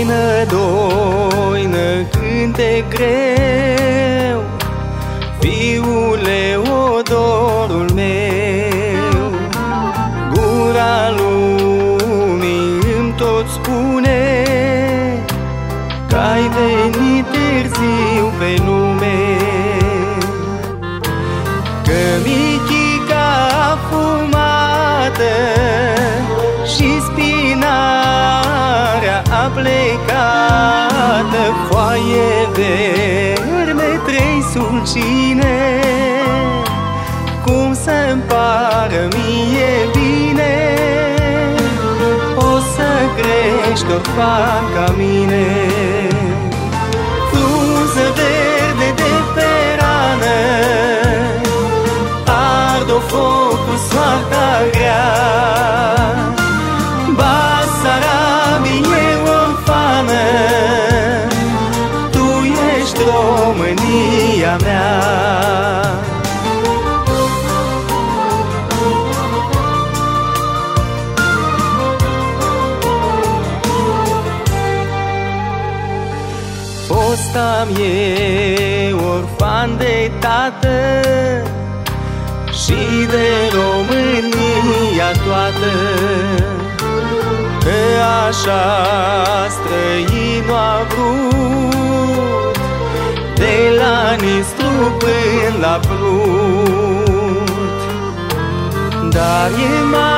Doină, doină, cânte greu Fiule, odorul meu. Gura lumii îmi tot spune Că ai venit târziu pe lume. Că michica fumată Și spinarea a plecat Foaie verme, trei sulcine. Cum să-mi pară mie bine? O să crești orfan ca mine Fostam eu orfan de tată Și de România toată. Că așa străinul a vrut De la Nistru până la Prut. Dar e mare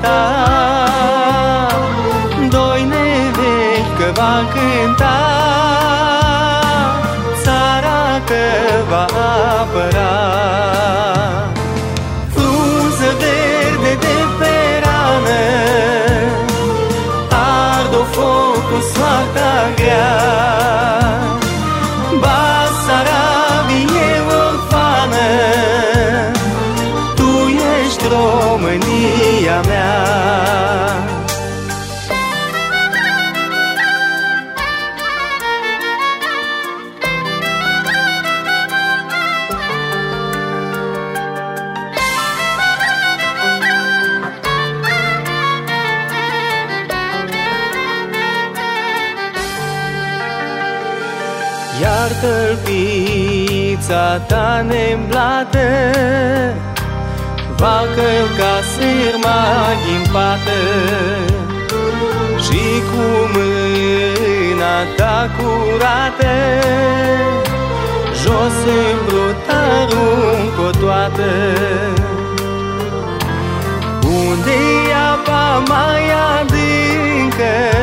ta. Doi nevechi că va cânta Țara că va apăra. Frunză verde de pe rană Ard o foc cu soarta grea Basarabie orfană Tu ești România mea. Iar tălpița ta nemblată Va călca sârma ghimpată Și cu mâna ta curată Jos în brut arunc-o toată unde e apa mai adâncă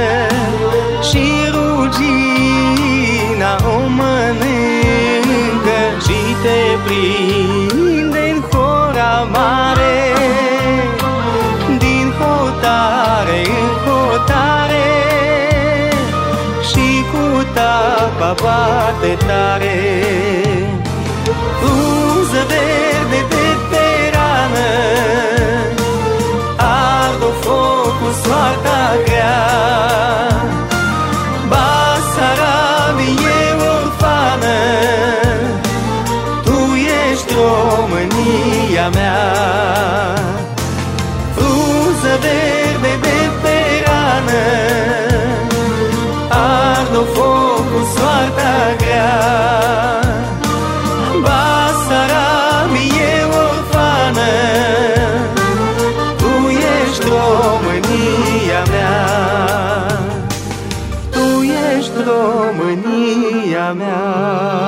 tapa bate tare Frunză verde de mea